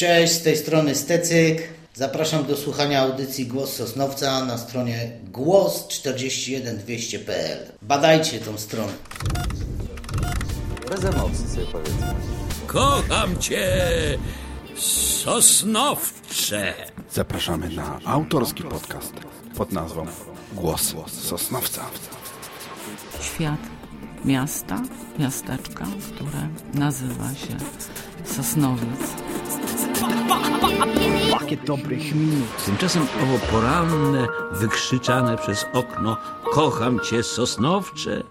Cześć, z tej strony Stecyk. Zapraszam do słuchania audycji Głos Sosnowca na stronie głos41200.pl. Badajcie tą stronę. Bez emocji sobie powiedzmy. Kocham cię, Sosnowcze. Zapraszamy na autorski podcast pod nazwą Głos Sosnowca. świat miasta, miasteczka, które nazywa się Sosnowiec. Pakiet dobrych minut. Tymczasem owo poranne, wykrzyczane przez okno Kocham cię, Sosnowcze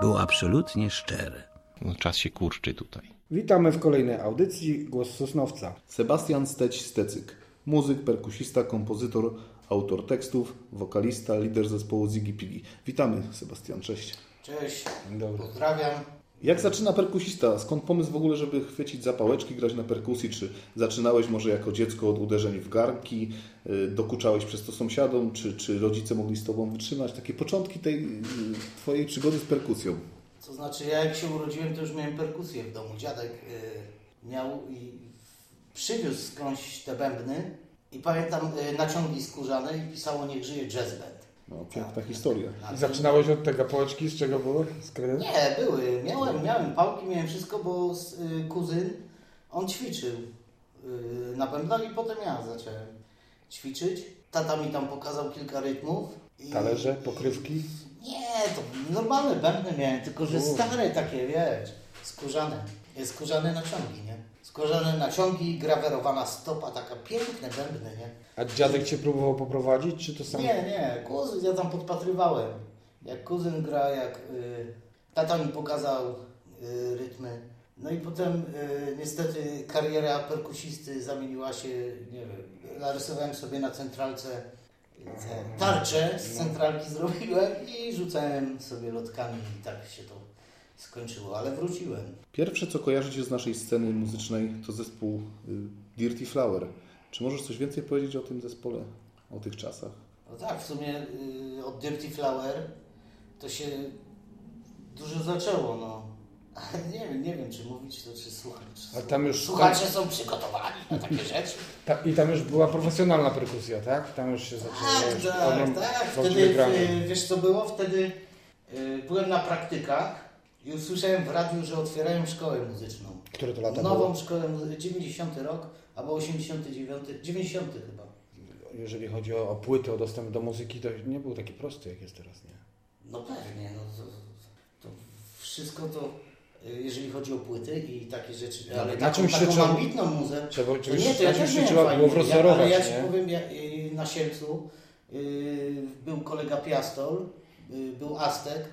było absolutnie szczere. No, czas się kurczy tutaj. Witamy w kolejnej audycji Głos Sosnowca. Sebastian Steć-Stecyk, muzyk, perkusista, kompozytor, autor tekstów, wokalista, lider zespołu Ziggy Piggy. Witamy Sebastian, cześć. Cześć, pozdrawiam. Jak zaczyna perkusista? Skąd pomysł w ogóle, żeby chwycić za pałeczki, grać na perkusji? Czy zaczynałeś może jako dziecko od uderzeń w garnki, y, dokuczałeś przez to sąsiadom, czy, czy rodzice mogli z Tobą wytrzymać? Takie początki tej y, Twojej przygody z perkusją. To znaczy, ja jak się urodziłem, to już miałem perkusję w domu. Dziadek y, miał i przywiózł skądś te bębny i pamiętam naciągi skórzane i pisało Niech żyje jazz band. No, piękna historia. I zaczynałeś od tego pałeczki, z czego były? Z? Nie, były. Miałem, miałem pałki, miałem wszystko, bo y, kuzyn, on ćwiczył y, na bębnach i potem ja zacząłem ćwiczyć. Tata mi tam pokazał kilka rytmów. I, Talerze, pokrywki? Nie, to normalne bębny miałem, tylko że stare takie, wiesz, skórzane. Jest Skórzane naciągi, nie? Skórzane naciągi, grawerowana stopa, taka piękne bębny, nie? A dziadek cię próbował poprowadzić, czy to sam? Nie, nie, kuzyn, ja tam podpatrywałem. Jak kuzyn gra, jak y, tata mi pokazał y, rytmy. No i potem y, niestety kariera perkusisty zamieniła się, nie wiem, narysowałem sobie na centralce te tarcze z centralki zrobiłem i rzucałem sobie lotkami i tak się to skończyło, ale wróciłem. Pierwsze, co kojarzy się z naszej sceny muzycznej, to zespół y, Dirty Flower. Czy możesz coś więcej powiedzieć o tym zespole, o tych czasach? No tak, w sumie y, od Dirty Flower to się dużo zaczęło, no. Nie wiem, nie wiem, czy mówić to, czy słuchać. A tam już- Słuchacze są przygotowani na takie rzeczy. Ta, I tam już była profesjonalna perkusja, tak? Tam już się zaczęło. Tak, tak, tak. Wtedy, granie. y, wiesz co było? Wtedy y, byłem na praktykach i usłyszałem w radiu, że otwierają szkołę muzyczną. Które to lata Nową były? szkołę muzyczną, 90 rok, albo 89, 90 chyba. Jeżeli chodzi o, o płyty, o dostęp do muzyki, to nie był taki prosty, jak jest teraz, nie? No pewnie, no to, to wszystko to, y, jeżeli chodzi o płyty i takie rzeczy, ale na taką, czym taką trzeba- ambitną muzę, trzeba- to czymś- nie, to ja też się trzeba fajnie. było ja, wzorować, ale ja Ci powiem, ja, y, na Sielcu y, był kolega Piastol, y, był Aztek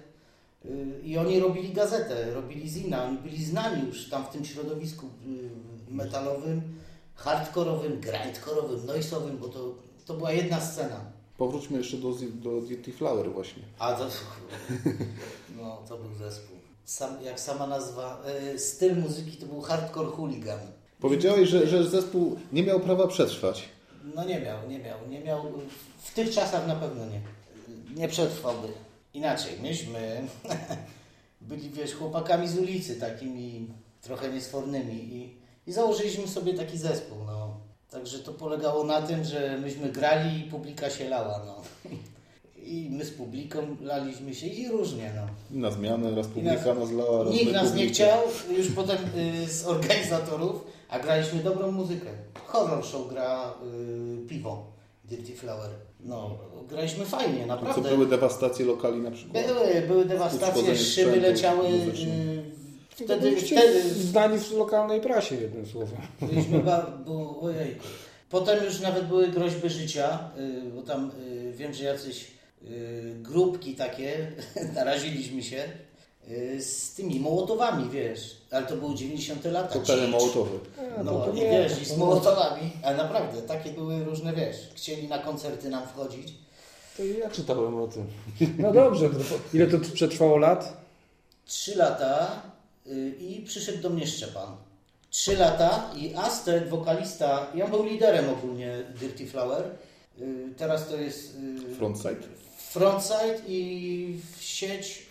i oni robili gazetę, robili zina, oni byli znani już tam w tym środowisku y, metalowym, hardkorowym, grindkorowym, noise'owym, bo to, to była jedna scena. Powróćmy jeszcze do, do Dirty Flower właśnie. A to. No, to był zespół. Sam, jak sama nazwa. y, styl muzyki to był hardcore hooligan. Powiedziałeś, że, że zespół nie miał prawa przetrwać. No nie miał, nie miał, nie miał. W tych czasach na pewno nie. Nie przetrwałby. Inaczej, myśmy byli, wiesz, chłopakami z ulicy, takimi trochę niesfornymi i, i założyliśmy sobie taki zespół, no. Także to polegało na tym, że myśmy grali i publika się lała, no. I my z publiką laliśmy się i różnie, no. I na zmianę, raz publika nas lała, raz Nikt nas nie chciał, już potem y, z organizatorów, a graliśmy dobrą muzykę. Horror show gra y, piwo, Dirty Flower. No, graliśmy fajnie, To co naprawdę. były dewastacje lokali na przykład? Były, były dewastacje, szyby leciały. Y, Wtedy, wtedy, znani w lokalnej prasie, jednym słowem. byliśmy, ba, bo, ojejku. Potem już nawet były groźby życia, y, bo tam y, wiem, że jacyś grupki takie, naraziliśmy się z tymi mołotowami, wiesz, ale to były 90 lata. Koktajle mołotowe. No i wiesz, i z mołotowami, ale naprawdę, takie były różne, wiesz, chcieli na koncerty nam wchodzić. To ja czytałem o tym. No dobrze, ile to przetrwało lat? Trzy lata y, i przyszedł do mnie Szczepan. Trzy lata i Aztek, wokalista, i on był liderem ogólnie Dirty Flower. Y, Teraz to jest y, Frontside. Frontside i sieć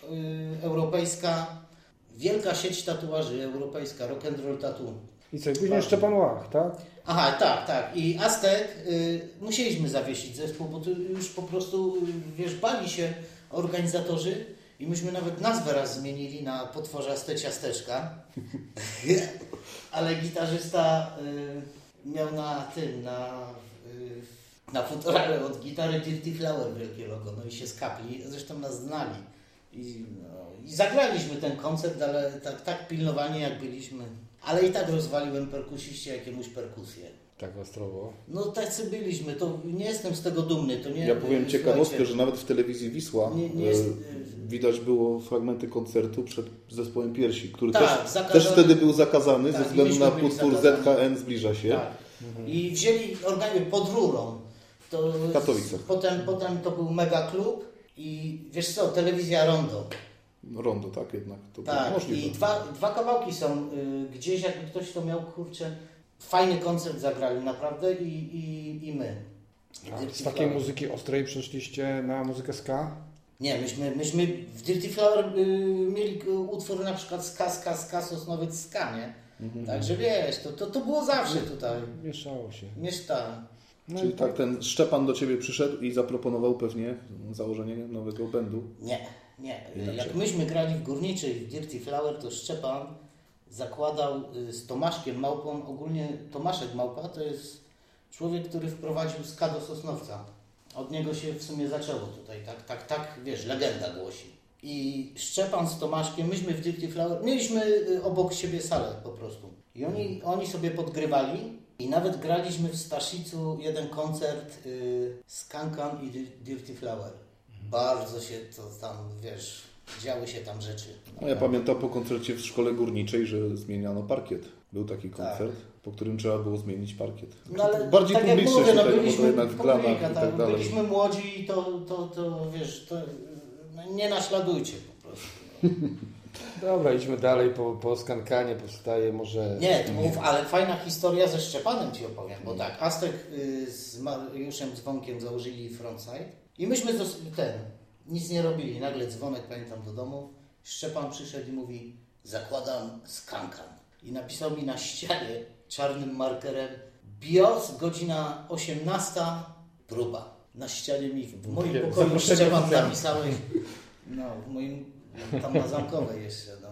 y, europejska, wielka sieć tatuaży europejska, rock and roll tattoo. I co, i później Szczepan Łach, tak? Aha, tak, tak. I Aztek y, musieliśmy zawiesić zespół, bo już po prostu, y, wiesz, bali się organizatorzy i myśmy nawet nazwę raz zmienili na potworzaste ciasteczka. Ale gitarzysta y, miał na tym, na, na futurale od gitary Dirty Flower wielkie logo, no i się skapli, zresztą nas znali. I, no, i zagraliśmy ten koncert, ale tak, tak pilnowani jak byliśmy. Ale i tak rozwaliłem perkusiście jakiemuś perkusję. Tak ostrowo. No tacy byliśmy, to nie jestem z tego dumny. To nie, Ja powiem ciekawostkę, że nawet w telewizji Wisła Nie- nie jest- e, widać było fragmenty koncertu przed zespołem Piersi, który Tak, też, zakazany- też wtedy był zakazany Tak, ze względu na utwór. ZKN zbliża się. Tak. I wzięli organizację pod rurą. To W Katowicach. Potem, potem to był mega klub i wiesz co, telewizja Rondo. Rondo, tak jednak. To Tak, możliwe. i dwa, dwa kawałki są y, gdzieś, jakby ktoś to miał, kurczę, fajny koncert zagrali naprawdę i, i, i my. Z takiej Flower. muzyki ostrej przeszliście na muzykę ska? Nie, myśmy, myśmy w Dirty Flower y, mieli y, utwór na przykład Ska, Ska, Ska, Sosnowiec, Ska, nie? Mhm. Także wiesz, to, to, to było zawsze tutaj. Mieszało się. Mieszta. No Czyli i tak, ten Szczepan do Ciebie przyszedł i zaproponował pewnie założenie nowego bandu. Nie, nie. Inaczej. Jak myśmy grali w Górniczej w Dirty Flower, to Szczepan zakładał y, z Tomaszkiem Małpą, ogólnie Tomaszek Małpa to jest człowiek, który wprowadził ska do Sosnowca. Od niego się w sumie zaczęło tutaj, tak, tak, tak, wiesz, legenda głosi. I Szczepan z Tomaszkiem, myśmy w Dirty Flower, mieliśmy y, obok siebie salę po prostu. I oni, oni sobie podgrywali i nawet graliśmy w Staszicu jeden koncert y, Skankan i Di- Dirty Flower. Bardzo się to tam, wiesz, działy się tam rzeczy. No, ja pamiętam po koncercie w szkole górniczej, że zmieniano parkiet. Był taki koncert, po którym trzeba było zmienić parkiet. No ale Bardziej tak jak publicznie mówię, no tutaj, byliśmy jednak w glanach publika, i tak, tak dalej. byliśmy młodzi i to, to, to wiesz, to no, nie naśladujcie po prostu. Dobra, idźmy dalej. Po, po skankanie powstaje może... Nie, mów, ale fajna historia ze Szczepanem Ci opowiem, bo tak, Aztek y, z Mariuszem Dzwonkiem założyli frontside i myśmy dos- ten, nic nie robili, nagle dzwonek, pamiętam, do domu, Szczepan przyszedł i mówi, zakładam skankan i napisał mi na ścianie czarnym markerem BIOS, godzina 18, próba. Na ścianie mi w moim pokoju zaproszenie Szczepan napisałeś, no w moim, tam na Zamkowej jeszcze, no.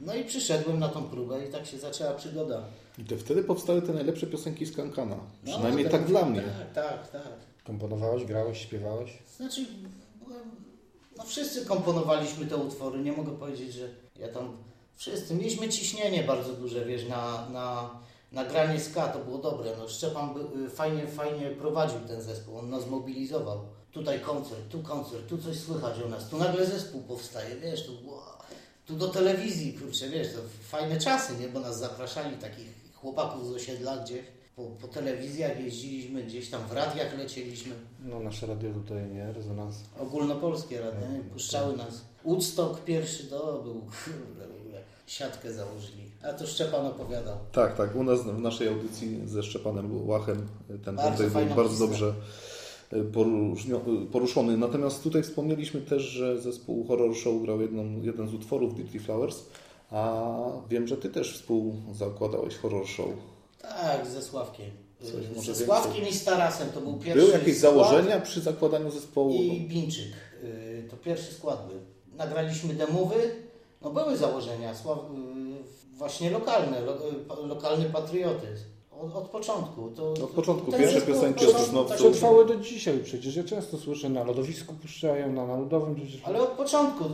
No i przyszedłem na tą próbę i tak się zaczęła przygoda. I to wtedy powstały te najlepsze piosenki z Kankana. No, Przynajmniej tak dla mnie. Tak, tak, tak. Komponowałeś, grałeś, śpiewałeś? Znaczy, byłem, no wszyscy komponowaliśmy te utwory, nie mogę powiedzieć, że ja tam, wszyscy, mieliśmy ciśnienie bardzo duże, wiesz, na, na, na granie ska, to było dobre, no Szczepan by, y, fajnie, fajnie prowadził ten zespół, on nas mobilizował. Tutaj koncert, tu koncert, tu coś słychać o nas, tu nagle zespół powstaje, wiesz, tu, wow, tu do telewizji, kurczę, wiesz, to fajne czasy, nie, bo nas zapraszali, takich chłopaków z osiedla gdzieś, po, po telewizjach jeździliśmy, gdzieś tam w radiach lecieliśmy. No nasze radio tutaj, nie? Rezonans. Ogólnopolskie radio, nie? puszczały nas. Woodstock pierwszy to był, siatkę założyli. A to Szczepan opowiadał. Tak, tak. U nas w naszej audycji ze Szczepanem Łachem ten Bardzo wątek był bardzo dobrze poruszony. Natomiast tutaj wspomnieliśmy też, że zespół Horror Show grał jedną, jeden z utworów Dirty Flowers, a wiem, że Ty też współzakładałeś Horror Show. Tak, ze Sławkiem. Coś Ze więcej? Sławkiem i z Tarasem to był pierwszy Były jakieś skład założenia przy zakładaniu zespołu? I Binczyk. Y, To pierwszy skład był. Nagraliśmy demowy. No były założenia, Sław... y, właśnie lokalne, lo... y, lokalny patriotyzm. Od, od początku. To, Od początku. Pierwsze piosenki od o Sosnowcu. tak- Przetrwały do dzisiaj przecież. Ja często słyszę na lodowisku puszczają, na narodowym przecież. Ale od początku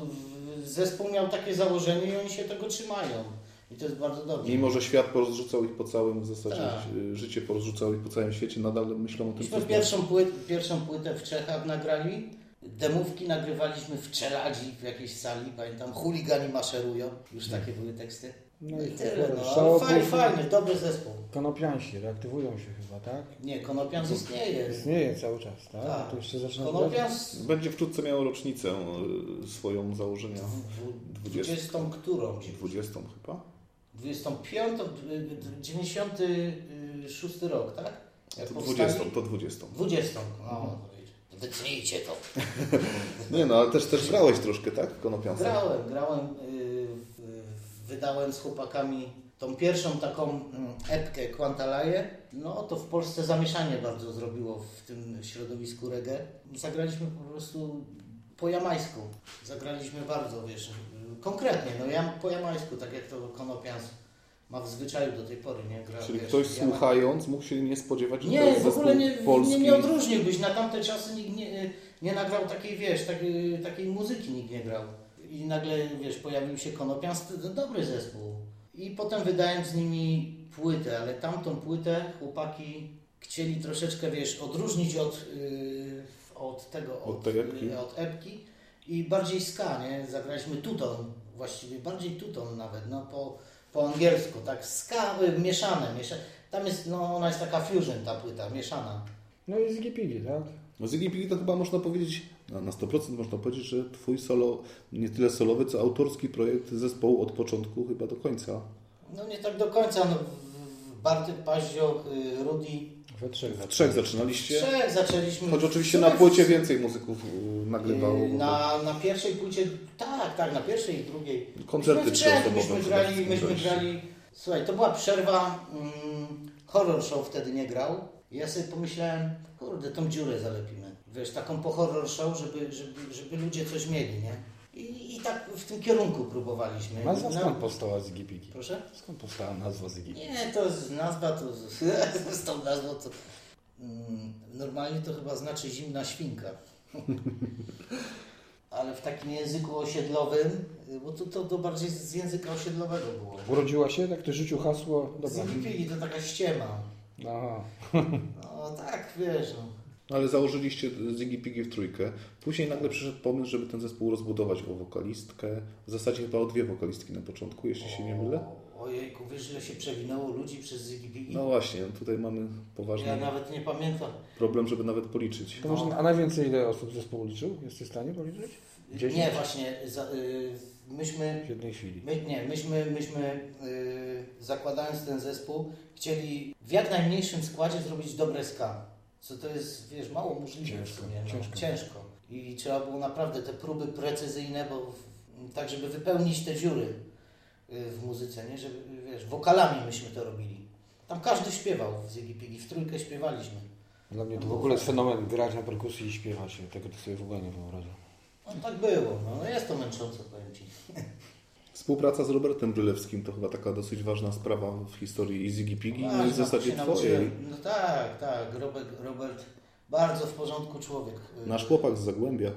zespół miał takie założenie i oni się tego trzymają. I to jest bardzo dobrze. Mimo, że świat porozrzucał ich po całym, w zasadzie Tak. y, życie porozrzucało ich po całym świecie, nadal myślą o tym, Myśmy pierwszą, płyt, pierwszą płytę w Czechach nagrali. Demówki nagrywaliśmy w Czeladzi w jakiejś sali, pamiętam, chuligani maszerują. Już takie były teksty. No, No i tyle. No, ale fajny, fajny, dobry zespół. Konopiansi reaktywują się chyba, tak? Nie, Konopian istnieje. Istnieje cały czas, tak? Tak. To jeszcze zaczyna Konopian Będzie wkrótce miało rocznicę y, swoją założenia. w 20. 20 którą? 20 chyba? 25, y, 96 rok, tak? Jak To powstali? 20, to 20. 20. No, wytnijcie to. Nie no, ale też, też grałeś troszkę, tak? Konopiansa. Grałem, grałem, y, wydałem z chłopakami tą pierwszą taką mm, epkę Quantalaje, no to w Polsce zamieszanie bardzo zrobiło w tym środowisku reggae. Zagraliśmy po prostu po jamańsku. Zagraliśmy bardzo, wiesz, konkretnie, no ja po jamańsku, tak jak to Konopians ma w zwyczaju do tej pory, nie? Gra, Czyli wiesz, ktoś jama- słuchając mógł się nie spodziewać, że to nie, jest w ogóle nie, polski. nie, nie odróżniłbyś. Na tamte czasy nikt nie, nie nagrał takiej, wiesz, takiej, takiej muzyki nikt nie grał. I nagle, wiesz, pojawił się Konopians, to, dobry zespół. I potem wydałem z nimi płytę, ale tamtą płytę chłopaki chcieli troszeczkę, wiesz, odróżnić od, yy, od tego, Od tej epki. yy, od epki i bardziej ska, nie? Zagraliśmy tuton, właściwie bardziej tuton nawet, no po, po angielsku, tak, ska y, mieszane, mieszane. Tam jest, no ona jest taka fusion ta płyta, mieszana. No i z Gipigi, tak? No Ziggy Piggy to chyba można powiedzieć, no, na 100% można powiedzieć, że twój solo, nie tyle solowy, co autorski projekt zespołu od początku chyba do końca. No nie tak do końca, no w- w Bartek, Paździoch, y, Rudy, We trzech. W trzech zaczynaliście, trzech zaczęliśmy. choć oczywiście w na płycie w- więcej muzyków y, nagrywało. y, Na, na pierwszej płycie, tak, tak, na pierwszej i drugiej. Koncerty myśmy w trzech, myśmy grali, myśmy grali, słuchaj, to była przerwa, mm, horror show wtedy nie grał. Ja sobie pomyślałem, kurde, tą dziurę zalepimy. Wiesz, taką po horror show, żeby, żeby, żeby ludzie coś mieli, nie? I, I tak w tym kierunku próbowaliśmy. Nazwa skąd powstała z Gipigi? Proszę? Skąd powstała nazwa z Gipigi? Nie, to jest nazwa, to z, tą nazwą to mm, normalnie to chyba znaczy zimna świnka. Ale w takim języku osiedlowym, bo to, to, to bardziej z języka osiedlowego było. Urodziła się, tak? Ktoś rzucił hasło? Dobra. Ziggy to taka ściema. Aha. No tak, wiesz, no. Ale założyliście Ziggy Piggy w trójkę. Później nagle przyszedł pomysł, żeby ten zespół rozbudować o wokalistkę. W zasadzie chyba o dwie wokalistki na początku, jeśli się nie mylę. Ojejku, wiesz ile się przewinęło ludzi przez Ziggy Piggy? No właśnie, tutaj mamy poważny Ja nawet nie pamiętam. problem, żeby nawet policzyć. To może, a najwięcej ile osób zespół liczył? Jesteś w stanie policzyć? Dziesięć? Nie, właśnie, za, y, myśmy W jednej chwili. My, nie, myśmy, myśmy yy, zakładając ten zespół, chcieli w jak najmniejszym składzie zrobić dobre ska. Co to jest, wiesz, mało możliwe Ciężko, w sumie. No, ciężko. ciężko. I trzeba było naprawdę te próby precyzyjne, bo w, tak, żeby wypełnić te dziury yy, w muzyce, nie? Żeby, wiesz, wokalami myśmy to robili. Tam każdy śpiewał w Ziggy Piggy, w trójkę śpiewaliśmy. Dla mnie to w ogóle jest fenomen grać na perkusji i śpiewać. Tego to sobie w ogóle nie wyobrażam. No tak było, no, no jest to męczące, powiem Ci. Współpraca z Robertem Brylewskim to chyba taka dosyć ważna sprawa w historii Ziggy Piggy, no i w zasadzie twojej. No tak, tak. Robert, Robert bardzo w porządku człowiek. y, Nasz chłopak z Zagłębia.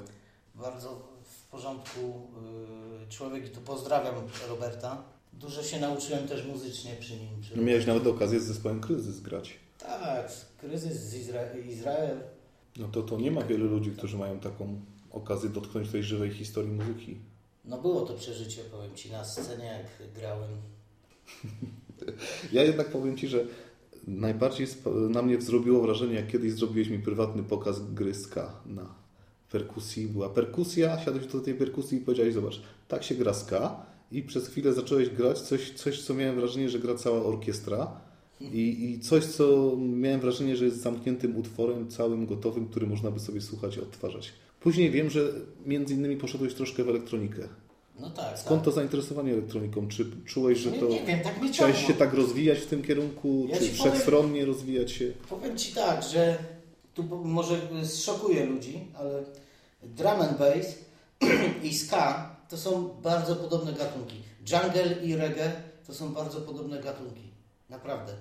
Bardzo w porządku y, człowiek i tu pozdrawiam Roberta. Dużo się nauczyłem też muzycznie przy nim. Przy No miałeś nawet okazję z zespołem Kryzys grać. Tak, kryzys z Izra- Izrael. No to, to nie ma wielu ludzi, którzy mają taką okazję dotknąć tej żywej historii muzyki. No było to przeżycie, powiem Ci, na scenie jak grałem. Ja jednak powiem Ci, że najbardziej na mnie zrobiło wrażenie, jak kiedyś zrobiłeś mi prywatny pokaz gry ska na perkusji. Była perkusja, siadłeś do tej perkusji i powiedziałeś, zobacz, tak się gra ska i przez chwilę zacząłeś grać coś, coś co miałem wrażenie, że gra cała orkiestra i, i coś, co miałem wrażenie, że jest zamkniętym utworem, całym gotowym, który można by sobie słuchać i odtwarzać. Później wiem, że między innymi poszedłeś troszkę w elektronikę. No tak. Skąd tak. to zainteresowanie elektroniką? Czy czułeś, że Nie- to nie wiem, tak mnie chciałeś się tak rozwijać w tym kierunku, Ja czy ci powiem- wszechstronnie rozwijać się? Powiem Ci tak, że tu może zszokuje ludzi, ale drum and bass i ska to są bardzo podobne gatunki. Jungle i reggae to są bardzo podobne gatunki. Naprawdę.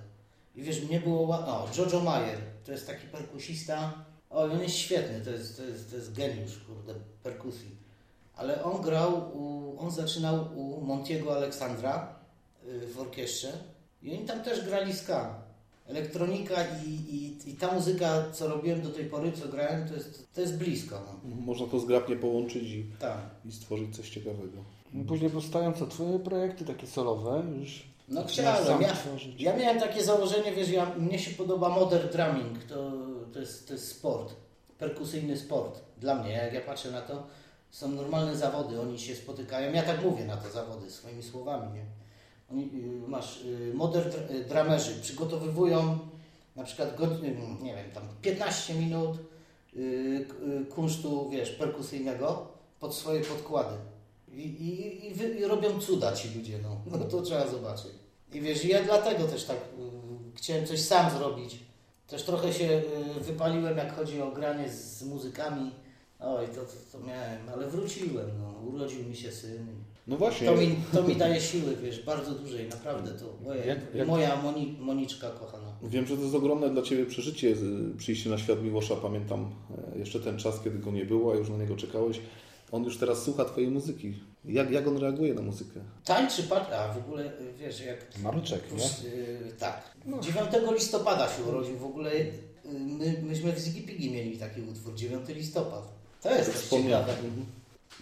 I wiesz, mnie było ładno. O, Jojo Mayer to jest taki perkusista. O, on jest świetny, to jest, to jest, to jest geniusz, kurde, perkusji. Ale on grał, u, on zaczynał u Montiego Aleksandra y, w orkiestrze i oni tam też grali ska. Elektronika i, i, i ta muzyka, co robiłem do tej pory, co grałem, to jest, to jest blisko. No. Można to zgrabnie połączyć i, Tak. i stworzyć coś ciekawego. Później powstają co twoje projekty takie solowe już. No zaczynasz chciałem. Ja, ja miałem takie założenie, wiesz, ja, mnie się podoba modern drumming, to, to, jest, to jest sport, perkusyjny sport. Dla mnie, jak ja patrzę na to, są normalne zawody, oni się spotykają, ja tak mówię na te zawody swoimi słowami, nie? Oni, y, masz y, modern y, dramerzy, przygotowywują na przykład, god- y, nie wiem, tam 15 minut kunsztu, wiesz, perkusyjnego pod swoje podkłady. I, i, i, wy, I robią cuda ci ludzie, no. no to trzeba zobaczyć. I wiesz, ja dlatego też tak y, chciałem coś sam zrobić. Też trochę się y, wypaliłem, jak chodzi o granie z, muzykami. Oj, to, to, to miałem, ale wróciłem, no. Urodził mi się syn. No właśnie, To mi, to mi daje siły, wiesz, bardzo dużej, naprawdę to. Ojej, Jak- jak- moja Moni, Moniczka kochana. wiem, że to jest ogromne dla Ciebie przeżycie, przyjście na świat Miłosza. Pamiętam e, jeszcze ten czas, kiedy go nie było, a już na niego czekałeś. On już teraz słucha Twojej muzyki. Jak, jak on reaguje na muzykę? Tańczy, patrz, a w ogóle y, wiesz, jak Maryczek, nie? Yy, tak. 9 listopada się urodził. W ogóle yy, my, myśmy w Ziggy mieli taki utwór 9 listopad. To jest Wspomniałem. ciekawe.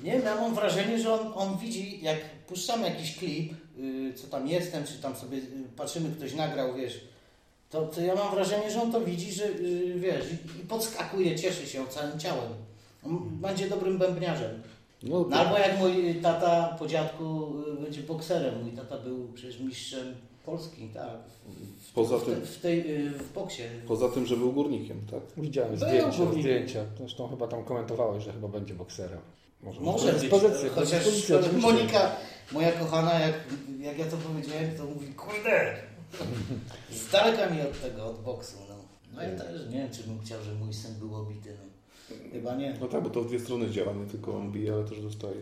Nie wiem, ja mam wrażenie, że on, on widzi, jak puszczamy jakiś klip, yy, co tam jestem, czy tam sobie yy, patrzymy, ktoś nagrał, wiesz, to, to ja mam wrażenie, że on to widzi, że yy, wiesz, i podskakuje, cieszy się całym ciałem. Będzie dobrym bębniarzem. No, No albo jak mój tata po dziadku y, będzie bokserem. Mój tata był przecież mistrzem Polski, tak. W, Poza w, tym- w tej, y, w boksie. Poza tym, że był górnikiem, tak? Widziałem zdjęcia, górnikiem. zdjęcia. Zresztą chyba tam komentowałeś, że chyba będzie bokserem. Może być, Dyspozycję, chociaż. Monika, moja kochana, jak, jak ja to powiedziałem, to mówi, kurde, z daleka mi od tego, od boksu. No, no ja też nie wiem, czy bym chciał, żeby mój syn był obity. No. Chyba nie. No tak, bo to w dwie strony działa, nie tylko on bije, ale też dostaje.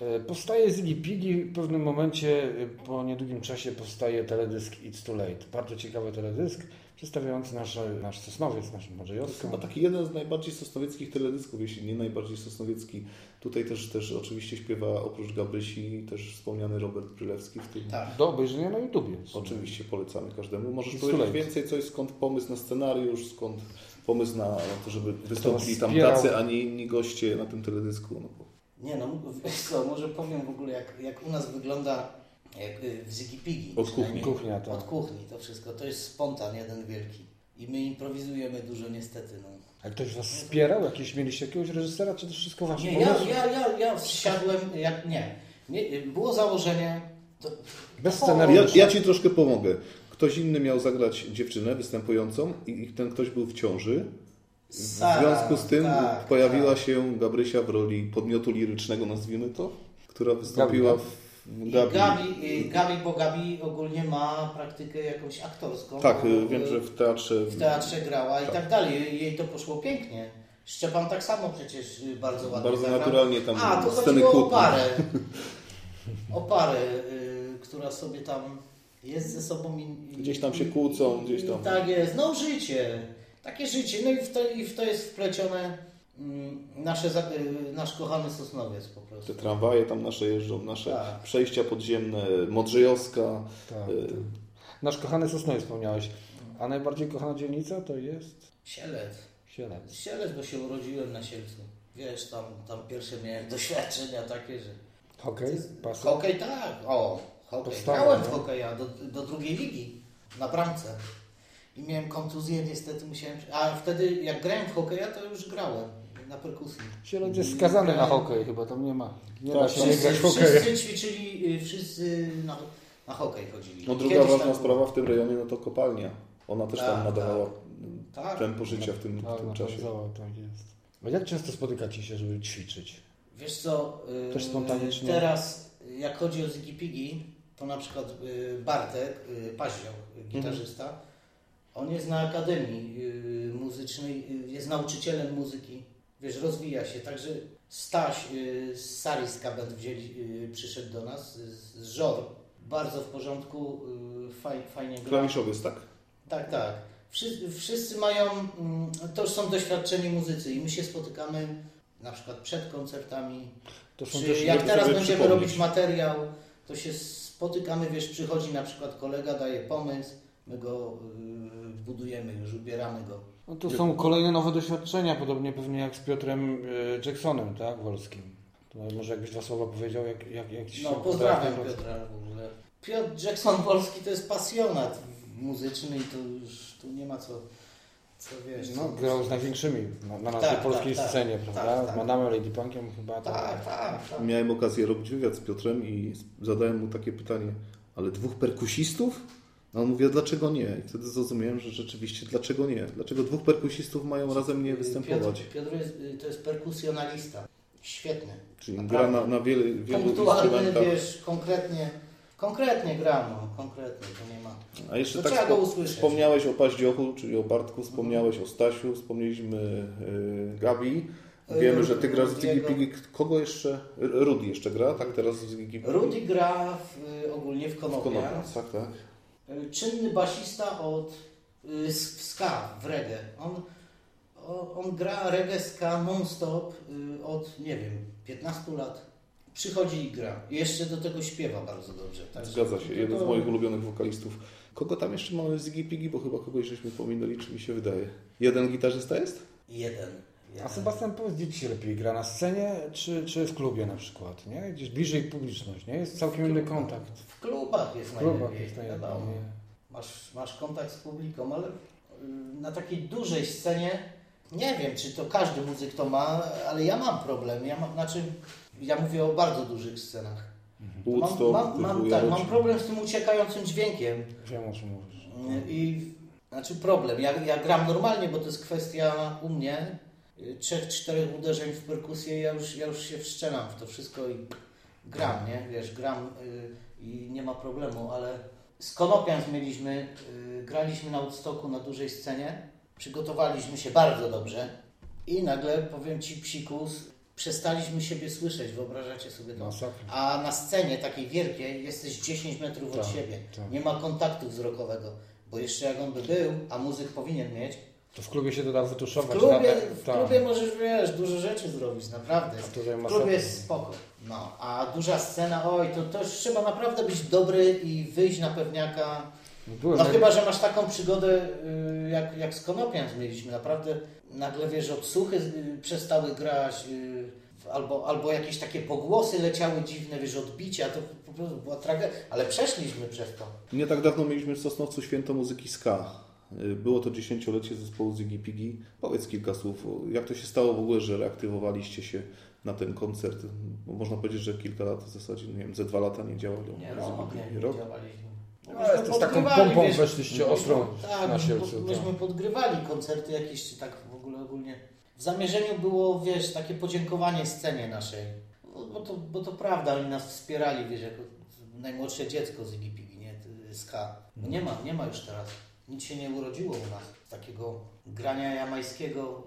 E, Powstaje Ziggy Piggy, w pewnym momencie, e, po niedługim czasie powstaje teledysk It's Too Late. Bardzo ciekawy teledysk, przedstawiający nasz, nasz Sosnowiec, nasz To jest Marzejowską. chyba taki jeden z najbardziej sosnowieckich teledysków, jeśli nie najbardziej sosnowiecki. Tutaj też, też oczywiście śpiewa oprócz Gabrysi też wspomniany Robert Brylewski w tym. Tak. Do obejrzenia na YouTubie. Oczywiście polecamy każdemu. Możesz It's powiedzieć więcej, co jest, skąd pomysł na scenariusz, skąd pomysł na to, żeby wystąpili tam tacy, a nie inni goście na tym teledysku. No bo Nie no, co, może powiem w ogóle, jak, jak u nas wygląda jak y, w Ziggy Piggy. Od kuchni. Kuchnia, tak. Od kuchni, to wszystko. To jest spontan jeden wielki. I my improwizujemy dużo niestety. No. A ktoś Was wspierał? Jakiś, mieliście jakiegoś reżysera, czy to wszystko Wasz Nie, ja, ja, ja, ja wsiadłem, jak nie. nie było założenie, to, Bez O, ja, scenariusza. ja Ci troszkę pomogę. Ktoś inny miał zagrać dziewczynę występującą i ten ktoś był w ciąży. W związku z tym tak, pojawiła tak. się Gabrysia w roli podmiotu lirycznego, nazwijmy to, która wystąpiła Gabi, w I Gabi. Gabi, Gabi, bo Gabi ogólnie ma praktykę jakąś aktorską. Tak, y, wiem, że w teatrze. w teatrze grała i Tak. tak dalej. Jej to poszło pięknie. Szczepan tak samo przecież bardzo ładnie Bardzo zagrał. naturalnie tam A, to sceny chodziło o parę. O parę, y, która sobie tam jest ze sobą Gdzieś tam się kłócą, gdzieś tam. Tak jest, no życie. Takie życie. No i w to, i w to jest wplecione mm, nasze, y, nasz kochany Sosnowiec po prostu. Te tramwaje tam nasze jeżdżą, nasze Tak. przejścia podziemne, Modrzejowska. Tak, y, tak. Nasz kochany Sosnowiec wspomniałeś. A najbardziej kochana dzielnica to jest Sielec. Sielec. Sielec, bo się urodziłem na Sielcu. Wiesz, tam, tam pierwsze miałem doświadczenia takie, że... Hokej? Pasy? Hokej tak, o, hokej. Grałem w no. hokeja do, do drugiej ligi, na bramce. I miałem kontuzję, niestety musiałem... A wtedy, jak grałem w hokeja, to już grałem na perkusji. Sielec jest skazany na hokej chyba, tam nie ma. Nie Tak, da się Wszyscy, grać w hokeja. wszyscy ćwiczyli, y, wszyscy na, na hokej chodzili. No druga Kiedyś ważna tak sprawa w tym rejonie no to kopalnia. Ona też tam Tak, nadawała Tak. tempo życia w tym, w Tak, tym no, czasie. tak jest. A jak często spotykacie się, żeby ćwiczyć? Wiesz co, Też spontanicznie? teraz y, jak chodzi o Ziggy Pigi, to na przykład y, Bartek, y, Paździoł, y, gitarzysta, on jest na Akademii Muzycznej, jest nauczycielem muzyki, wiesz, rozwija się, także Staś z Kabent wzięli, przyszedł do nas, z, Żor, bardzo w porządku, faj, fajnie gra. Klawiszowiec, tak? Tak, tak. Wszyscy, wszyscy mają, mm, to już są doświadczeni muzycy i my się spotykamy na przykład przed koncertami. To są Czy też jak teraz będziemy robić materiał, to się spotykamy, wiesz, przychodzi na przykład kolega, daje pomysł, my go y, budujemy już, ubieramy go. No to są kolejne nowe doświadczenia, podobnie pewnie jak z Piotrem e, Jacksonem, tak, Wolskim. To może jakbyś dwa słowa powiedział, jak, jak, jak No pozdrawiam Piotra w ogóle. Piotr Jackson Polski to jest pasjonat muzyczny i to już tu nie ma co, co wiesz. No, co, grał z największymi na, na naszej Tak, polskiej tak, tak. scenie, Tak, prawda? tak. Z Madamem Lady Punkiem chyba. Tak, tak, tak. Miałem okazję robić wywiad z Piotrem i zadałem mu takie pytanie, ale dwóch perkusistów? A on mówi, a dlaczego nie? I wtedy zrozumiałem, że rzeczywiście dlaczego nie? Dlaczego dwóch perkusistów mają razem nie występować? Piotr, Piotr jest, to jest perkusjonalista. Świetny. Czyli Naprawdę. gra na, na wiele, wielu Punktualny, wiesz, konkretnie. Konkretnie gram, no, konkretnie, to nie. A jeszcze To tak wspo- usłyszeć. wspomniałeś o Paździochu, czyli o Bartku, wspomniałeś o Stasiu, wspomnieliśmy y, Gabi. Wiemy, że ty grasz w Ziggy. Piggy. Kogo jeszcze? Rudy jeszcze gra, tak? Teraz w Ziggy Piggy. Rudy gra w, y, ogólnie w W Konopiach. Konopiach, tak, tak. Czynny basista od y, ska, w reggae. On, o- on gra reggae ska non-stop y, od, nie wiem, 15 lat. Przychodzi i gra. I jeszcze do tego śpiewa bardzo dobrze. Także Zgadza się, jeden z moich ulubionych wokalistów. Kogo tam jeszcze mamy Ziggy Piggy? Bo chyba kogoś żeśmy pominęli, czy mi się wydaje. Jeden gitarzysta jest? Jeden. A jeden. Sebastian, powiedz, gdzie ci się lepiej gra? Na scenie czy, czy w klubie na przykład? Nie? Gdzieś bliżej publiczność, nie? Jest całkiem inny kontakt. W klubach jest W klubach najlepiej. jest najlepiej. Masz, masz kontakt z publiką, ale y, na takiej dużej scenie nie wiem, czy to każdy muzyk to ma, ale ja mam problem. Ja mam, znaczy, ja mówię o bardzo dużych scenach. Mam, Woodstock, mam, mam, typu tak, mam problem z tym uciekającym dźwiękiem. Wiem o czym mówisz. I znaczy problem. Ja, ja gram normalnie, bo to jest kwestia u mnie y, trzech, czterech uderzeń w perkusję. Ja już, ja już się wszczelam w to wszystko i gram, nie? Wiesz, gram y, i nie ma problemu, ale z Konopian mieliśmy, y, graliśmy na Woodstocku na dużej scenie, przygotowaliśmy się bardzo dobrze i nagle, powiem Ci, psikus, przestaliśmy siebie słyszeć, wyobrażacie sobie to? Masakra. A na scenie takiej wielkiej jesteś 10 metrów od Tak, siebie. tak. Nie ma kontaktu wzrokowego. Bo jeszcze jak on by był, a muzyk powinien mieć, To w klubie się to da w wytuszować. klubie, na- w tak. klubie możesz, wiesz, dużo rzeczy zrobić, naprawdę. W klubie jest spoko. No, a duża scena, oj, to, to już trzeba naprawdę być dobry i wyjść na pewniaka. Byłem No chyba, że masz taką przygodę y, jak, jak z Konopian mieliśmy. Naprawdę nagle, wiesz, odsłuchy y, przestały grać, y, albo, albo jakieś takie pogłosy leciały dziwne, wiesz, odbicia, to po prostu była tragedia. Ale przeszliśmy przez to. Nie tak dawno mieliśmy w Sosnowcu święto muzyki ska. Y, Było to dziesięciolecie zespołu Ziggy Piggy. Powiedz kilka słów, jak to się stało w ogóle, że reaktywowaliście się na ten koncert? Bo można powiedzieć, że kilka lat w zasadzie, nie wiem, ze dwa lata nie działało. Nie, Piggy. nie, nie Rok? działaliśmy. Ale Myśmy to z taką pompą wiesz, weszliście ostrą Tak, na tak. myśmy podgrywali koncerty jakieś, tak w zamierzeniu było, wiesz, takie podziękowanie scenie naszej. Bo, bo, to, bo to prawda, oni nas wspierali, wiesz, jako najmłodsze dziecko z Iggy Piggy, nie? Ty- Ska. Bo nie ma, nie ma już teraz. Nic się nie urodziło u nas. Takiego grania jamańskiego,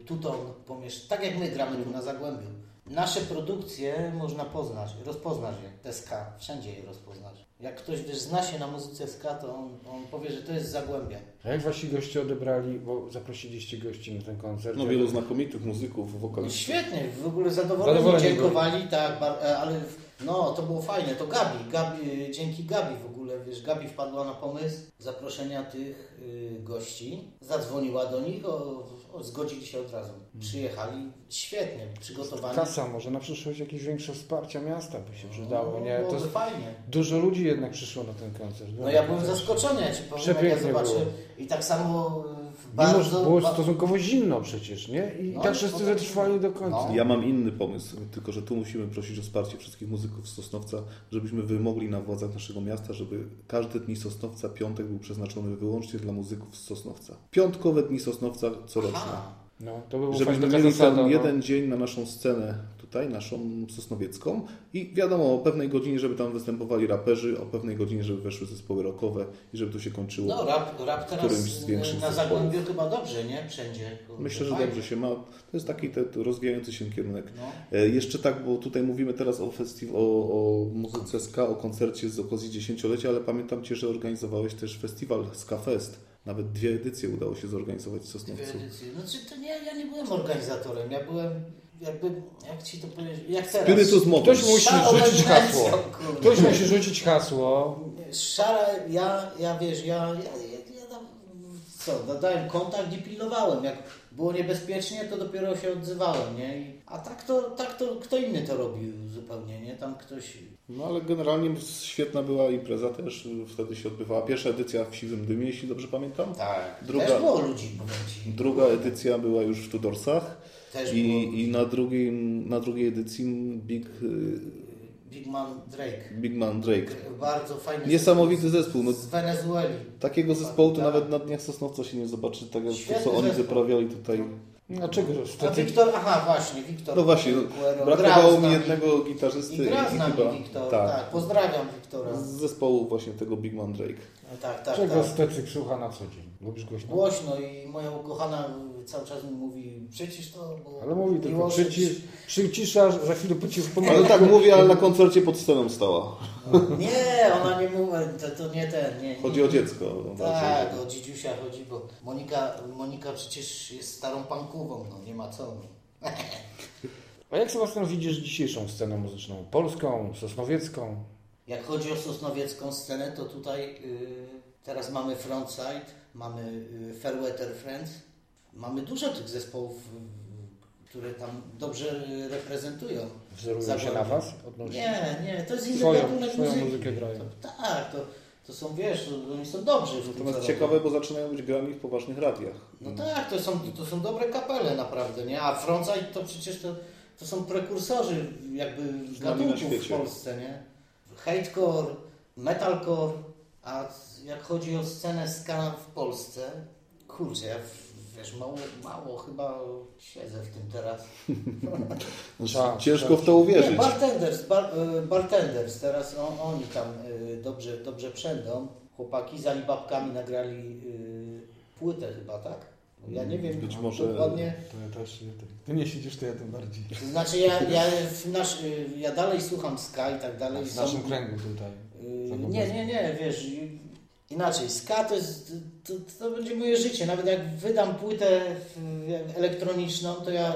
y, tuton, pomiesz, tak jak my gramy tu na Zagłębiu. Nasze produkcje można poznać, rozpoznasz je, te ska, wszędzie je rozpoznasz. Jak ktoś wiesz, zna się na muzyce ska, to on, on powie, że to jest Zagłębia. A jak wasi goście odebrali, bo zaprosiliście gości na ten koncert? No wielu znakomitych muzyków, wokalistów. Świetnie, w ogóle zadowoleni, Zadowoleni dziękowali, tak, e, ale no to było fajne, to Gabi, Gabi, dzięki Gabi w ogóle, wiesz, Gabi wpadła na pomysł zaproszenia tych y, gości, zadzwoniła do nich, o, o, zgodzili się od razu, przyjechali, świetnie, przygotowani. Kasa, może na przyszłość jakieś większe wsparcia miasta by się przydało, nie? To jest, fajnie. dużo ludzi jednak przyszło na ten koncert. No ja byłem zaskoczony, ja ci powiem, jak ja zobaczę. było. I tak samo Mimo, że było stosunkowo zimno przecież, nie? I No, tak wszyscy wytrwali do końca. No. Ja mam inny pomysł, tylko że tu musimy prosić o wsparcie wszystkich muzyków z Sosnowca, żebyśmy wymogli na władzach naszego miasta, żeby każde dni Sosnowca, piątek był przeznaczony wyłącznie dla muzyków z Sosnowca. Piątkowe dni Sosnowca coroczne. Aha. No, to by było Żebyśmy mieli ten no. jeden dzień na naszą scenę tutaj, naszą sosnowiecką i wiadomo o pewnej godzinie, żeby tam występowali raperzy, o pewnej godzinie, żeby weszły zespoły rockowe i żeby to się kończyło. No rap, rap teraz którymś z większych y, na. Zagłębiu chyba dobrze, nie? Wszędzie. Myślę, że fajnie. dobrze się ma. To jest taki te, rozwijający się kierunek. No. E, Jeszcze tak, bo tutaj mówimy teraz o, festiw- o, muzyce ska, o koncercie z okazji dziesięciolecia, ale pamiętam Cię, że organizowałeś też festiwal Ska Fest. Nawet dwie edycje udało się zorganizować w Dwie Sosnowcu. edycje. Znaczy to nie, ja nie byłem organizatorem, ja byłem jakby, jak ci to powiedzieć, jak teraz. Spirytus. Ktoś musi rzucić hasło. kurde. Ktoś musi rzucić hasło. Szara, ja, ja wiesz, ja, ja, ja, ja tam, co, dodałem kontakt i pilnowałem. Jak było niebezpiecznie, to dopiero się odzywałem, nie? I, a tak to, tak to, kto inny to robił zupełnie, nie? Tam ktoś... No ale generalnie świetna była impreza też, wtedy się odbywała. Pierwsza edycja w Siwym Dymie, jeśli dobrze pamiętam. Tak, Druga- też było ludzi, powiem. Druga edycja była już w Tudorsach Też było i, i na, drugiej, na drugiej edycji Big, y, Big Man Drake. Big Man Drake. Bardzo fajny Niesamowity zespół. No, Z Wenezueli. Takiego zespołu to Tak. nawet na Dniach Sosnowca się nie zobaczy, tak jak to, Świetny co oni zespół. wyprawiali tutaj. Dlaczego? A Statyk... Wiktor, aha właśnie, Wiktor. No właśnie, no, Cuero brakowało mi jednego gitarzysty I gra z nami chyba, Wiktor, tak, tak. pozdrawiam Wiktora. z zespołu właśnie tego Big Man Drake. No, tak, tak, Czego tak. Stecyk słucha na co dzień? Lubisz głośno? Głośno i moja ukochana cały czas mi mówi, przycisz to, bo... Ale mówi tylko przycisz, przyciszasz, za chwilę pocisz Ale tak mówię, ale na koncercie pod sceną stała. Nie, ona nie mówi, to, to nie ten, nie. nie. Chodzi o dziecko. no, Tak, o dzidziusia chodzi, bo Monika, Monika przecież jest starą pankową, no nie ma co. No. A jak Sebastian widzisz dzisiejszą scenę muzyczną? Polską, sosnowiecką? Jak chodzi o sosnowiecką scenę, to tutaj y, teraz mamy Frontside, mamy y, Fairweather Friends, mamy dużo tych zespołów, które tam dobrze reprezentują. Wzorują się na was? Odnośnie Nie, nie, to jest inny swoją, gatunek swoją muzyki. muzykę grają. To, tak, to, to są, wiesz, to, oni są dobrzy tym, Natomiast robią. ciekawe, bo zaczynają być grani w poważnych radiach. No tak, to są, to są dobre kapele naprawdę, nie? A Frontside to przecież to, to są prekursorzy jakby gatunków w. Polsce, nie? Hatecore, metalcore, a jak chodzi o scenę ska w Polsce, kurczę, ja w- wiesz, mało, mało chyba siedzę w tym teraz. Trzeba- Ciężko w to Nie, uwierzyć. bartenders, bar, y, bartenders, teraz on, oni tam y, dobrze, dobrze przędą. Chłopaki z Alibabkami nagrali y, płytę chyba, tak? Ja nie wiem Być może- dokładnie. To ja też nie. Ty, ty nie siedzisz, to ja tym bardziej. To znaczy ja, ja, w nasz, ja dalej słucham ska i tak dalej. W Są- naszym kręgu tutaj. y, nie, nie, nie, wiesz, inaczej, ska to jest, to, to będzie moje życie. Nawet jak wydam płytę elektroniczną, to ja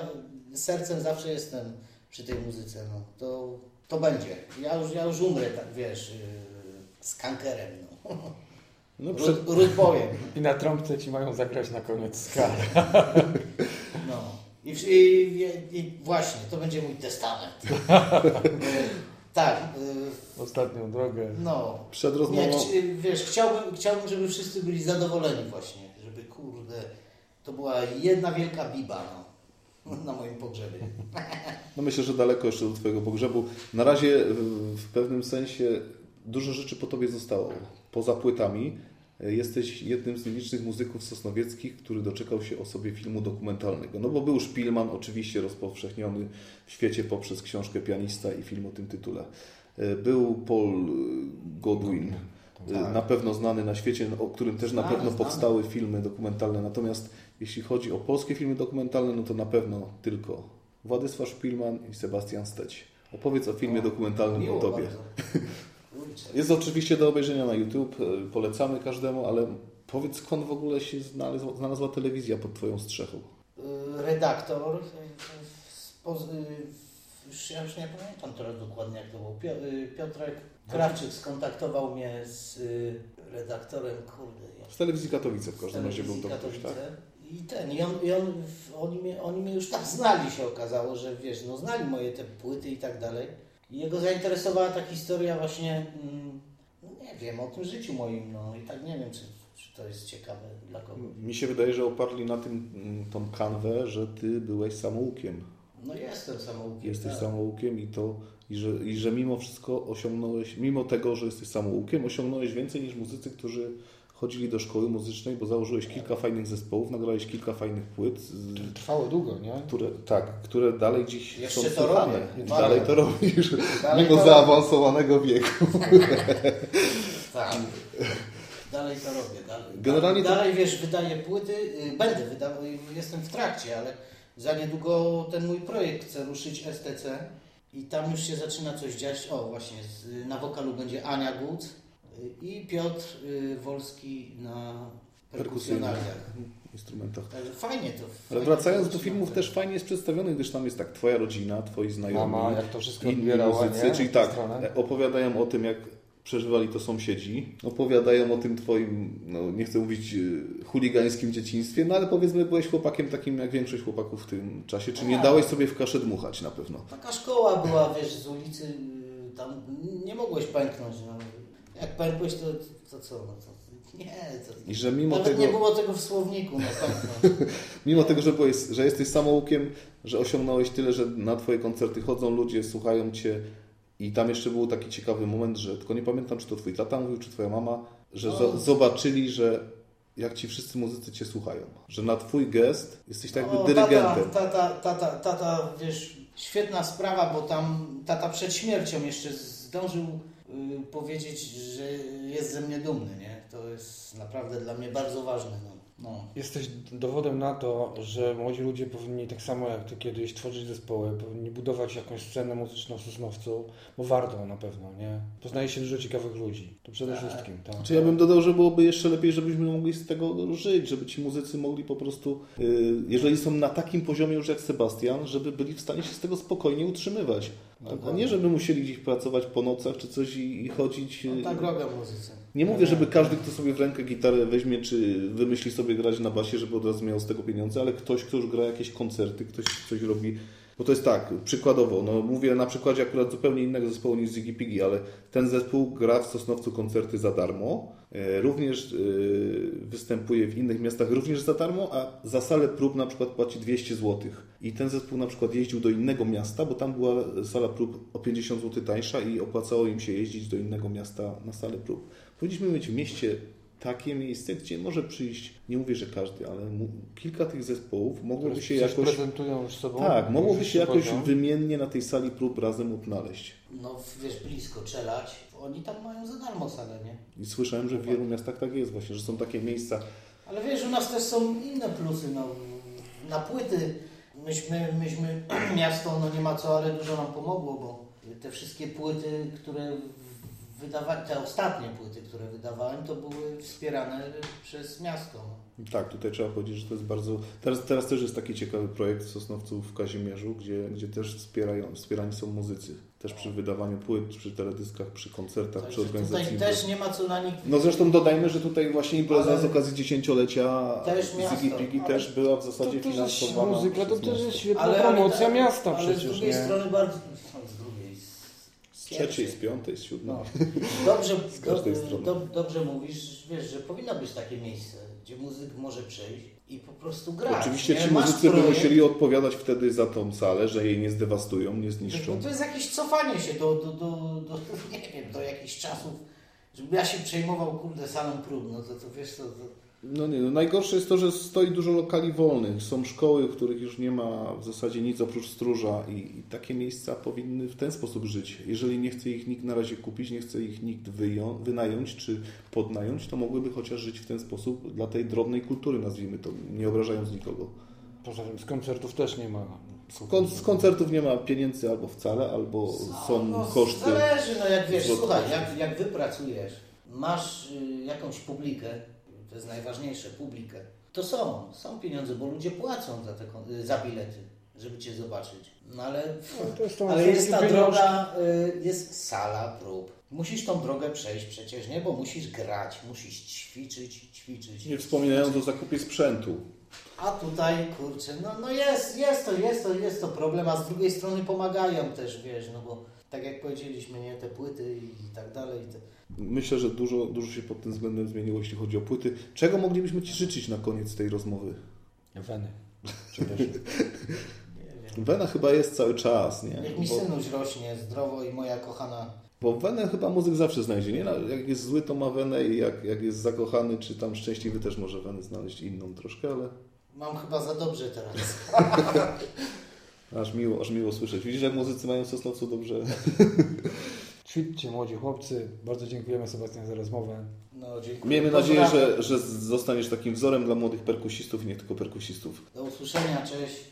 sercem zawsze jestem przy tej muzyce, no. To, to będzie. Ja już, ja już umrę, tak wiesz, y, z kankerem, no. No, przed, boyem. I na trąbce ci mają zagrać na koniec ska. No. I, i, I właśnie, to będzie mój testament. tak, y, Ostatnią drogę. no. przed Nie, rozmową... wiesz, chciałbym, chciałbym, żeby wszyscy byli zadowoleni właśnie, żeby kurde, to była jedna wielka biba no, na moim pogrzebie. No myślę, że daleko jeszcze do Twojego pogrzebu. Na razie w- pewnym sensie dużo rzeczy po Tobie zostało. Poza płytami jesteś jednym z nielicznych muzyków sosnowieckich, który doczekał się o sobie filmu dokumentalnego. No bo był Szpilman, oczywiście rozpowszechniony w świecie poprzez książkę Pianista i film o tym tytule. E, Był Paul Godwin, e, na pewno znany na świecie, o którym też na Znany, pewno znany. powstały filmy dokumentalne. Natomiast jeśli chodzi o polskie filmy dokumentalne, no to na pewno tylko Władysław Szpilman i Sebastian Steć. Opowiedz o filmie dokumentalnym Miło o Tobie. bardzo. Jest oczywiście do obejrzenia na YouTube, e, polecamy każdemu, ale powiedz skąd w ogóle się znalazła, znalazła telewizja pod Twoją strzechą? Y, Redaktor, spoz- już, ja już nie pamiętam teraz dokładnie jak to było, Pio- Piotrek Krawczyk skontaktował mnie z redaktorem, kurde, Z telewizji Katowice w każdym razie był to ktoś, tak? I ten, i, on, i on, oni, mnie, oni mnie już tam znali się okazało, że wiesz, no znali moje te płyty i tak dalej. I jego zainteresowała ta historia właśnie, no nie wiem, o tym życiu moim, no i tak nie wiem, czy, czy to jest ciekawe dla kogoś. Mi się wydaje, że oparli na tym mm, tą kanwę, że Ty byłeś samoukiem. No jestem samoukiem. Jesteś tak. samoukiem i to i że, i że mimo wszystko osiągnąłeś, mimo tego, że jesteś samoukiem, osiągnąłeś więcej niż muzycy, którzy chodzili do szkoły muzycznej, bo założyłeś kilka fajnych zespołów, nagrałeś kilka fajnych płyt, z- Trwało długo, nie? które, tak, które dalej dziś Jeszcze są to robię. Dalej to robisz, Dalej mimo to zaawansowanego wieku. Tak. Dalej to robię. Dalej, Generalnie to- dalej wiesz, wydaję płyty, y, będę wydawał, y, jestem w trakcie, ale za niedługo ten mój projekt chce ruszyć STC i tam już się zaczyna coś dziać. O, właśnie, z, na wokalu będzie Ania Guc i Piotr y, Wolski na perkusjonaliach. Instrumentach. Także fajnie to. Ale wracając to do filmów, też fajnie jest przedstawiony, gdyż tam jest tak twoja rodzina, twoi znajomi, Mama, jak to wszystko inni muzycy, nie? czyli tak, opowiadają o tym, jak przeżywali to sąsiedzi, opowiadają o tym twoim, no nie chcę mówić y, chuligańskim dzieciństwie, no ale powiedzmy byłeś chłopakiem takim jak większość chłopaków w tym czasie, czy nie Tak. dałeś sobie w kaszę dmuchać na pewno. Taka szkoła była, wiesz, z ulicy, y, tam nie mogłeś pęknąć. No. Jak pękłeś, to, to co? No to, nie, to, I że mimo Nawet tego, nie było tego w słowniku, no pęknąć. mimo tego że, byłeś, że jesteś samoukiem, że osiągnąłeś tyle, że na twoje koncerty chodzą ludzie, słuchają cię i tam jeszcze był taki ciekawy moment, że tylko nie pamiętam, czy to twój tata mówił, czy twoja mama, że No. zo- zobaczyli, że jak ci wszyscy muzycy cię słuchają. Że na twój gest jesteś tak jakby O, dyrygentem. Tata, tata, tata, tata, wiesz, świetna sprawa, bo tam tata przed śmiercią jeszcze zdążył powiedzieć, że jest ze mnie dumny, nie? To jest naprawdę dla mnie bardzo ważne. No. No. Jesteś dowodem na to, że młodzi ludzie powinni tak samo jak ty kiedyś tworzyć zespoły, powinni budować jakąś scenę muzyczną w Sosnowcu, bo warto na pewno, nie? Poznaje się dużo ciekawych ludzi. To przede wszystkim, tak. Czy ja bym dodał, że byłoby jeszcze lepiej, żebyśmy mogli z tego żyć, żeby ci muzycy mogli po prostu, y, jeżeli są na takim poziomie już jak Sebastian, żeby byli w stanie się z tego spokojnie utrzymywać. A- A nie, żeby musieli gdzieś pracować po nocach czy coś i, i chodzić. y, No, tak robią muzycy. Nie mówię, żeby każdy, kto sobie w rękę gitarę weźmie, czy wymyśli sobie grać na basie, żeby od razu miał z tego pieniądze, ale ktoś, kto już gra jakieś koncerty, ktoś coś robi. Bo to jest tak, przykładowo, no mówię na przykładzie akurat zupełnie innego zespołu niż Ziggy Piggy, ale ten zespół gra w Sosnowcu koncerty za darmo, e, również e, występuje w innych miastach również za darmo, a za salę prób na przykład płaci 200 zł. I ten zespół na przykład jeździł do innego miasta, bo tam była sala prób o 50 zł tańsza i opłacało im się jeździć do innego miasta na salę prób. Powinniśmy mieć w mieście takie miejsce, gdzie może przyjść, nie mówię, że każdy, ale mu, kilka tych zespołów mogłoby się jakoś... prezentują już sobą. Tak, mogłoby się jakoś poziom. wymiennie na tej sali prób razem odnaleźć. No wiesz, blisko, czelać. Oni tam mają za darmo salę, nie? I słyszałem, że w wielu miastach tak jest właśnie, że są takie miejsca. Ale wiesz, u nas też są inne plusy. No, na płyty myśmy, myśmy miasto, no nie ma co, ale dużo nam pomogło, bo te wszystkie płyty, które wydawałem, te ostatnie płyty, które wydawałem, to były wspierane przez miasto. Tak, tutaj trzeba powiedzieć, że to jest bardzo... Teraz, teraz też jest taki ciekawy projekt w Sosnowcu w Kazimierzu, gdzie, gdzie też wspierają, wspierani są muzycy. Też przy wydawaniu płyt, przy teledyskach, przy koncertach, przy Także organizacji tutaj też nie ma co na nich... No zresztą dodajmy, że tutaj właśnie impreza Ale z okazji dziesięciolecia też miasto, Ziggy Piggy ale też była w To zasadzie też jest finansowana muzyka, to też jest świetna Ale- ale promocja tak- miasta ale przecież, z drugiej nie? strony bardzo... no, z drugiej, z, Z trzeciej, z piątej, z siódmej. No. Dobrze, Z każdej do, strony. do, dobrze mówisz, wiesz, że powinno być takie miejsce, gdzie muzyk może przyjść i po prostu grać. Oczywiście nie? ci Masz muzycy by musieli odpowiadać wtedy za tą salę, że jej nie zdewastują, nie No zniszczą. to jest jakieś cofanie się do, do, do, do, nie wiem, do jakichś czasów, żeby ja się przejmował, kurde, salą prób, no to, to wiesz, to, to No nie, no najgorsze jest to, że stoi dużo lokali wolnych. Są szkoły, w których już nie ma w zasadzie nic oprócz stróża i, i takie miejsca powinny w ten sposób żyć. Jeżeli nie chce ich nikt na razie kupić, nie chce ich nikt wyją- wynająć czy podnająć, to mogłyby chociaż żyć w ten sposób dla tej drobnej kultury, nazwijmy to, nie obrażając nikogo. Poza tym z koncertów też nie ma. Z, kon- z koncertów nie ma pieniędzy albo wcale, albo są no, koszty. Zależy, no jak wiesz, słuchaj, jak, jak wypracujesz, masz y, jakąś publikę, to jest najważniejsze, publikę, to są, są pieniądze, bo ludzie płacą za, te, za bilety, żeby cię zobaczyć. No ale, No, ale jest ta droga, y, jest sala prób. Musisz tą drogę przejść przecież, nie? Bo musisz grać, musisz ćwiczyć, ćwiczyć. Nie wspominając o zakupie sprzętu. A tutaj, kurczę, no, no jest, jest to, jest to, jest to problem, a z drugiej strony pomagają też, wiesz, no bo tak jak powiedzieliśmy, nie, te płyty i tak dalej. Te... Myślę, że dużo, dużo się pod tym względem zmieniło, jeśli chodzi o płyty. Czego moglibyśmy Ci życzyć na koniec tej rozmowy? Weny. Wena chyba jest cały czas, nie? Niech mi Bo, synuś rośnie zdrowo i moja kochana. bo wenę chyba muzyk zawsze znajdzie, nie? No, Jak jest zły, to ma wenę i jak, jak jest zakochany, czy tam szczęśliwy, też może wenę znaleźć inną troszkę, ale Mam chyba za dobrze teraz. aż miło, aż miło słyszeć. Widzisz, jak muzycy mają Sosnowcu dobrze. Ćwiczcie, młodzi chłopcy. Bardzo dziękujemy Sebastian za rozmowę. No, dziękuję. Miejmy nadzieję, że, że zostaniesz takim wzorem dla młodych perkusistów i nie tylko perkusistów. Do usłyszenia, cześć.